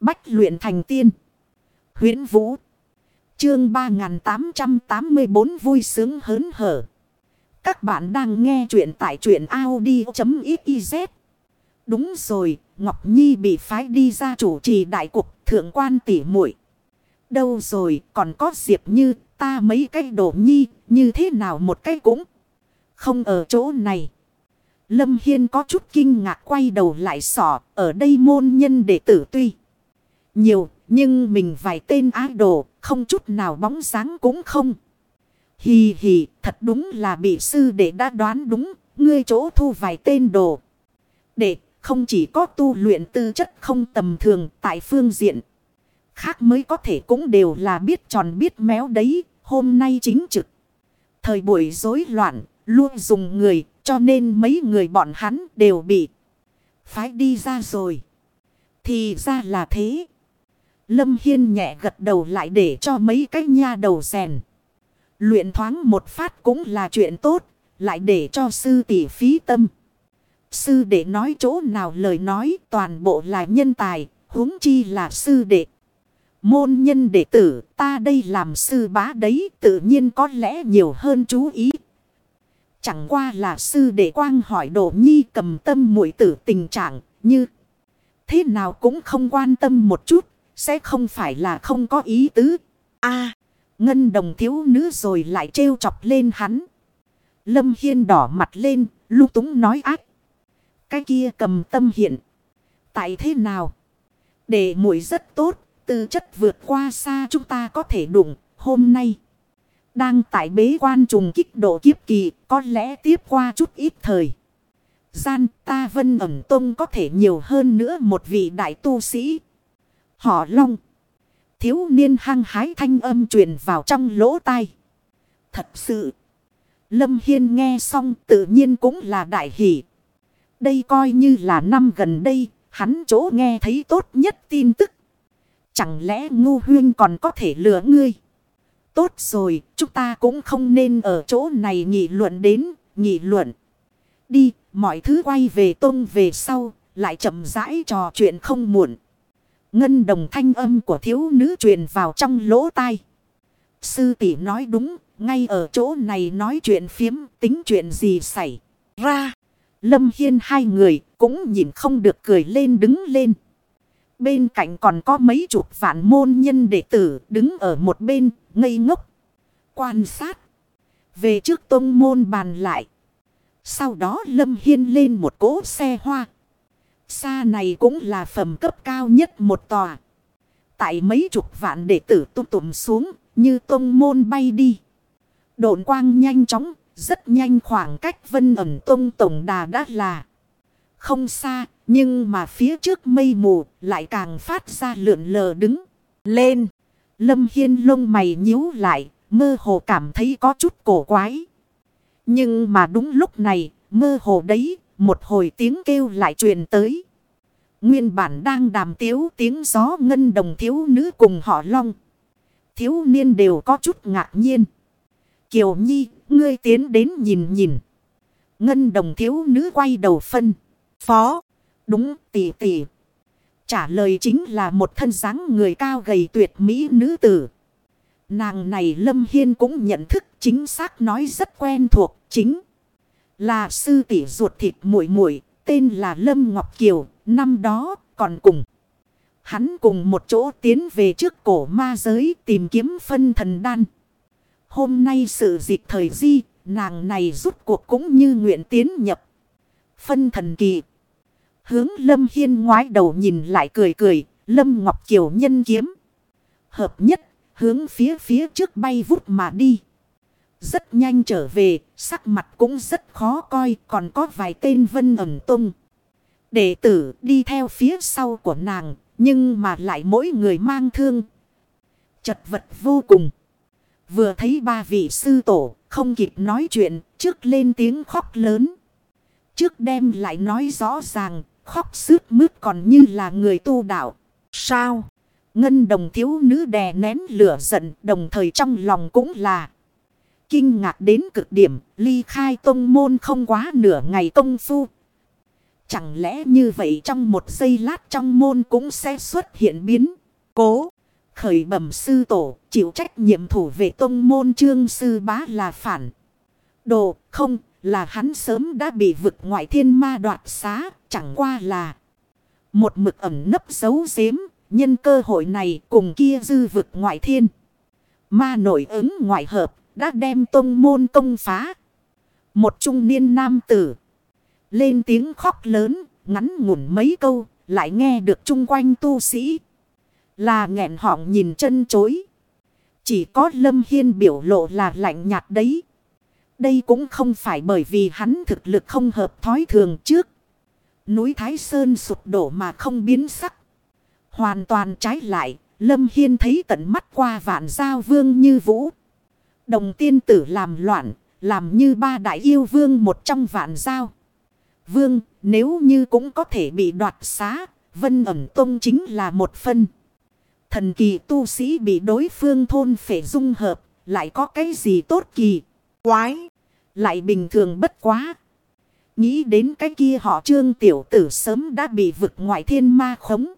Bách luyện thành tiên. huyễn Vũ. Chương 3884 vui sướng hớn hở. Các bạn đang nghe truyện tại truyện Audi.xyz. Đúng rồi, Ngọc Nhi bị phái đi ra chủ trì đại cục thượng quan tỷ muội Đâu rồi, còn có Diệp Như, ta mấy cái đồ nhi, như thế nào một cái cũng không ở chỗ này. Lâm Hiên có chút kinh ngạc quay đầu lại sỏ, ở đây môn nhân đệ tử tuy nhiều, nhưng mình vài tên ái đồ, không chút nào bóng dáng cũng không. Hì hì, thật đúng là bị sư đệ đã đoán đúng, ngươi chỗ thu vài tên đồ. Đệ, không chỉ có tu luyện tư chất không tầm thường tại phương diện. Khác mới có thể cũng đều là biết tròn biết méo đấy, hôm nay chính trực. Thời buổi rối loạn, luôn dùng người, cho nên mấy người bọn hắn đều bị phái đi ra rồi. Thì ra là thế. Lâm Hiên nhẹ gật đầu lại để cho mấy cái nha đầu rèn. Luyện thoáng một phát cũng là chuyện tốt, lại để cho sư tỷ phí tâm. Sư đệ nói chỗ nào lời nói toàn bộ là nhân tài, huống chi là sư đệ. Môn nhân đệ tử ta đây làm sư bá đấy tự nhiên có lẽ nhiều hơn chú ý. Chẳng qua là sư đệ quang hỏi độ nhi cầm tâm mũi tử tình trạng như thế nào cũng không quan tâm một chút sẽ không phải là không có ý tứ. a ngân đồng thiếu nữ rồi lại trêu chọc lên hắn. Lâm Hiên đỏ mặt lên, lúc túng nói ác. Cái kia cầm tâm hiện. Tại thế nào? Để muội rất tốt, tư chất vượt qua xa chúng ta có thể đụng, hôm nay. Đang tại bế quan trùng kích độ kiếp kỳ, có lẽ tiếp qua chút ít thời. Gian ta vân ẩm tông có thể nhiều hơn nữa một vị đại tu sĩ. Họ long. Thiếu niên hăng hái thanh âm truyền vào trong lỗ tai. Thật sự. Lâm Hiên nghe xong tự nhiên cũng là đại hỷ. Đây coi như là năm gần đây, hắn chỗ nghe thấy tốt nhất tin tức. Chẳng lẽ ngu huyên còn có thể lừa ngươi? Tốt rồi, chúng ta cũng không nên ở chỗ này nghị luận đến, nghị luận. Đi, mọi thứ quay về tôn về sau, lại chậm rãi trò chuyện không muộn. Ngân đồng thanh âm của thiếu nữ truyền vào trong lỗ tai. Sư tỷ nói đúng, ngay ở chỗ này nói chuyện phiếm tính chuyện gì xảy ra. Lâm Hiên hai người cũng nhìn không được cười lên đứng lên. Bên cạnh còn có mấy chục vạn môn nhân đệ tử đứng ở một bên ngây ngốc. Quan sát. Về trước tông môn bàn lại. Sau đó Lâm Hiên lên một cỗ xe hoa. Xa này cũng là phẩm cấp cao nhất một tòa. Tại mấy chục vạn đệ tử tung tụm xuống như tông môn bay đi. Độn quang nhanh chóng, rất nhanh khoảng cách vân ẩm tông tổng đà đã là không xa, nhưng mà phía trước mây mù lại càng phát ra lượn lờ đứng lên. Lâm Hiên lông mày nhíu lại, mơ hồ cảm thấy có chút cổ quái. Nhưng mà đúng lúc này, mơ hồ đấy, một hồi tiếng kêu lại truyền tới. Nguyên bản đang đàm tiếu tiếng gió ngân đồng thiếu nữ cùng họ long. Thiếu niên đều có chút ngạc nhiên. Kiều Nhi, ngươi tiến đến nhìn nhìn. Ngân đồng thiếu nữ quay đầu phân. Phó. Đúng tỷ tỷ. Trả lời chính là một thân dáng người cao gầy tuyệt mỹ nữ tử. Nàng này Lâm Hiên cũng nhận thức chính xác nói rất quen thuộc chính. Là sư tỷ ruột thịt muội muội tên là Lâm Ngọc Kiều, năm đó còn cùng. Hắn cùng một chỗ tiến về trước cổ ma giới tìm kiếm phân thần đan. Hôm nay sự dịch thời di, nàng này rút cuộc cũng như nguyện tiến nhập. Phân thần kỳ. Hướng Lâm Hiên ngoái đầu nhìn lại cười cười, Lâm Ngọc Kiều nhân kiếm. Hợp nhất, hướng phía phía trước bay vút mà đi. Rất nhanh trở về, sắc mặt cũng rất khó coi, còn có vài tên vân ẩm tung. Đệ tử đi theo phía sau của nàng, nhưng mà lại mỗi người mang thương. Chật vật vô cùng. Vừa thấy ba vị sư tổ, không kịp nói chuyện, trước lên tiếng khóc lớn. Trước đem lại nói rõ ràng, khóc sướt mướt còn như là người tu đạo. Sao? Ngân đồng thiếu nữ đè nén lửa giận đồng thời trong lòng cũng là kinh ngạc đến cực điểm, ly khai tông môn không quá nửa ngày công phu. Chẳng lẽ như vậy trong một giây lát trong môn cũng sẽ xuất hiện biến. Cố. Khởi bẩm sư tổ. Chịu trách nhiệm thủ về tông môn trương sư bá là phản. Đồ, không, là hắn sớm đã bị vực ngoại thiên ma đoạt xá. Chẳng qua là. Một mực ẩm nấp giấu giếm. Nhân cơ hội này cùng kia dư vực ngoại thiên. Ma nổi ứng ngoại hợp. Đã đem tông môn công phá. Một trung niên nam tử. Lên tiếng khóc lớn, ngắn ngủn mấy câu, lại nghe được chung quanh tu sĩ. Là nghẹn họng nhìn chân chối. Chỉ có Lâm Hiên biểu lộ là lạnh nhạt đấy. Đây cũng không phải bởi vì hắn thực lực không hợp thói thường trước. Núi Thái Sơn sụp đổ mà không biến sắc. Hoàn toàn trái lại, Lâm Hiên thấy tận mắt qua vạn giao vương như vũ. Đồng tiên tử làm loạn, làm như ba đại yêu vương một trong vạn giao. Vương, nếu như cũng có thể bị đoạt xá, vân ẩm tông chính là một phân. Thần kỳ tu sĩ bị đối phương thôn phệ dung hợp, lại có cái gì tốt kỳ, quái, lại bình thường bất quá. Nghĩ đến cái kia họ trương tiểu tử sớm đã bị vực ngoại thiên ma khống.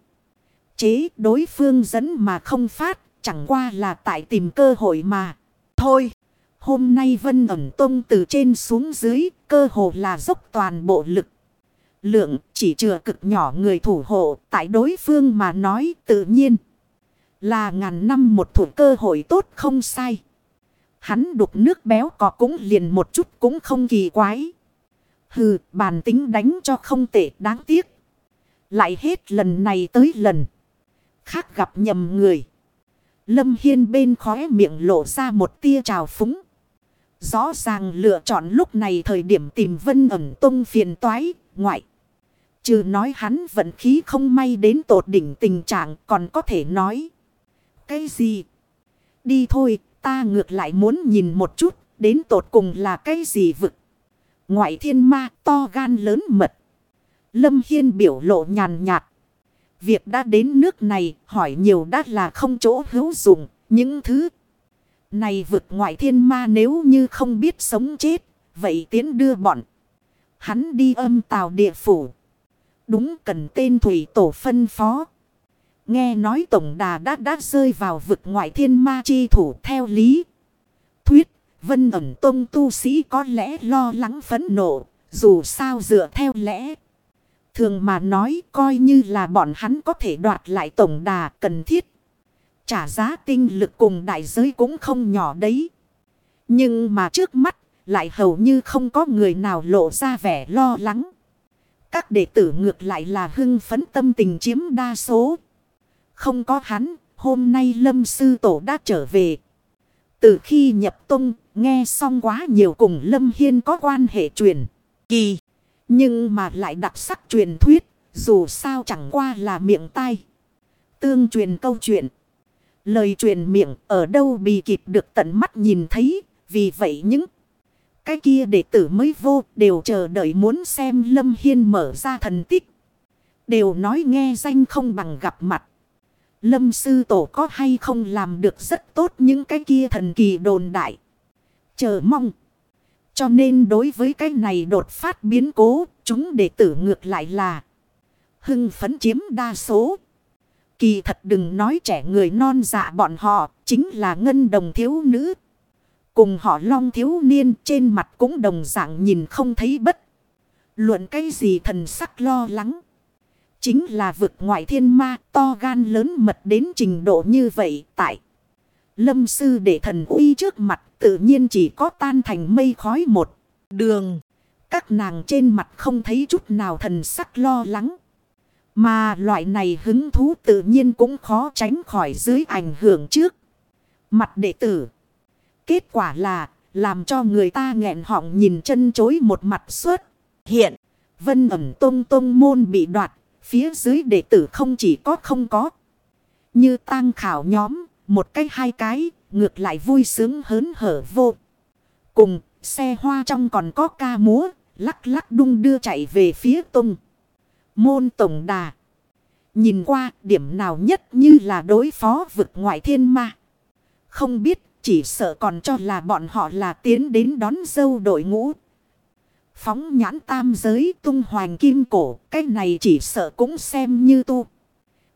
Chế đối phương dẫn mà không phát, chẳng qua là tại tìm cơ hội mà. Thôi, hôm nay Vân ẩm tông từ trên xuống dưới, cơ hồ là dốc toàn bộ lực. Lượng chỉ chừa cực nhỏ người thủ hộ tại đối phương mà nói tự nhiên. Là ngàn năm một thủ cơ hội tốt không sai. Hắn đục nước béo có cũng liền một chút cũng không kỳ quái. Hừ, bản tính đánh cho không tệ đáng tiếc. Lại hết lần này tới lần. Khác gặp nhầm người. Lâm Hiên bên khóe miệng lộ ra một tia trào phúng. Rõ ràng lựa chọn lúc này thời điểm tìm vân ẩn tung phiền toái, ngoại. Trừ nói hắn vận khí không may đến tột đỉnh tình trạng còn có thể nói. Cái gì? Đi thôi, ta ngược lại muốn nhìn một chút, đến tột cùng là cái gì vực. Ngoại thiên ma to gan lớn mật. Lâm Hiên biểu lộ nhàn nhạt. Việc đã đến nước này hỏi nhiều đã là không chỗ hữu dụng. Những thứ này vực ngoại thiên ma nếu như không biết sống chết. Vậy tiến đưa bọn. Hắn đi âm tào địa phủ. Đúng cần tên thủy tổ phân phó. Nghe nói tổng đà đã đã rơi vào vực ngoại thiên ma chi thủ theo lý. Thuyết, vân ẩn tông tu sĩ có lẽ lo lắng phấn nộ, dù sao dựa theo lẽ. Thường mà nói coi như là bọn hắn có thể đoạt lại tổng đà cần thiết. Trả giá tinh lực cùng đại giới cũng không nhỏ đấy. Nhưng mà trước mắt lại hầu như không có người nào lộ ra vẻ lo lắng. Các đệ tử ngược lại là hưng phấn tâm tình chiếm đa số. Không có hắn, hôm nay lâm sư tổ đã trở về. Từ khi nhập tông, nghe xong quá nhiều cùng lâm hiên có quan hệ truyền. Kỳ, nhưng mà lại đặc sắc truyền thuyết, dù sao chẳng qua là miệng tai. Tương truyền câu chuyện. Lời truyền miệng ở đâu bị kịp được tận mắt nhìn thấy, vì vậy những cái kia đệ tử mới vô đều chờ đợi muốn xem Lâm Hiên mở ra thần tích. Đều nói nghe danh không bằng gặp mặt. Lâm sư tổ có hay không làm được rất tốt những cái kia thần kỳ đồn đại. Chờ mong. Cho nên đối với cái này đột phát biến cố, chúng đệ tử ngược lại là hưng phấn chiếm đa số. Kỳ thật đừng nói trẻ người non dạ bọn họ, chính là ngân đồng thiếu nữ. Cùng họ long thiếu niên trên mặt cũng đồng dạng nhìn không thấy bất. Luận cái gì thần sắc lo lắng. Chính là vực ngoại thiên ma to gan lớn mật đến trình độ như vậy tại. Lâm sư để thần uy trước mặt tự nhiên chỉ có tan thành mây khói một đường. Các nàng trên mặt không thấy chút nào thần sắc lo lắng. Mà loại này hứng thú tự nhiên cũng khó tránh khỏi dưới ảnh hưởng trước. Mặt đệ tử. Kết quả là làm cho người ta nghẹn họng nhìn chân chối một mặt suốt. Hiện, vân ẩm tông tông môn bị đoạt, phía dưới đệ tử không chỉ có không có. Như tang khảo nhóm, một cái hai cái, ngược lại vui sướng hớn hở vô. Cùng, xe hoa trong còn có ca múa, lắc lắc đung đưa chạy về phía tung. Môn tổng đà. Nhìn qua điểm nào nhất như là đối phó vực ngoại thiên ma. Không biết chỉ sợ còn cho là bọn họ là tiến đến đón dâu đội ngũ. Phóng nhãn tam giới tung hoành kim cổ. Cái này chỉ sợ cũng xem như tu.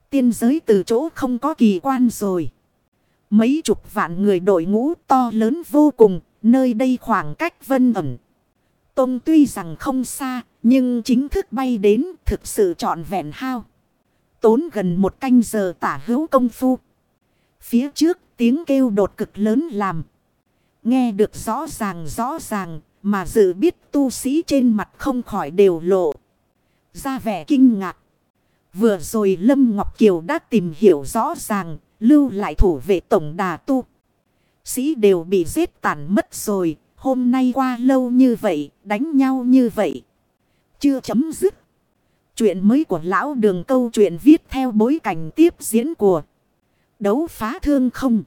Tiên giới từ chỗ không có kỳ quan rồi. Mấy chục vạn người đội ngũ to lớn vô cùng. Nơi đây khoảng cách vân ẩn. Tông tuy rằng không xa. Nhưng chính thức bay đến thực sự trọn vẹn hao. Tốn gần một canh giờ tả hữu công phu. Phía trước tiếng kêu đột cực lớn làm. Nghe được rõ ràng rõ ràng mà dự biết tu sĩ trên mặt không khỏi đều lộ. Ra vẻ kinh ngạc. Vừa rồi Lâm Ngọc Kiều đã tìm hiểu rõ ràng, lưu lại thủ vệ tổng đà tu. Sĩ đều bị giết tàn mất rồi, hôm nay qua lâu như vậy, đánh nhau như vậy. Chưa chấm dứt. Chuyện mới của lão đường câu chuyện viết theo bối cảnh tiếp diễn của đấu phá thương không.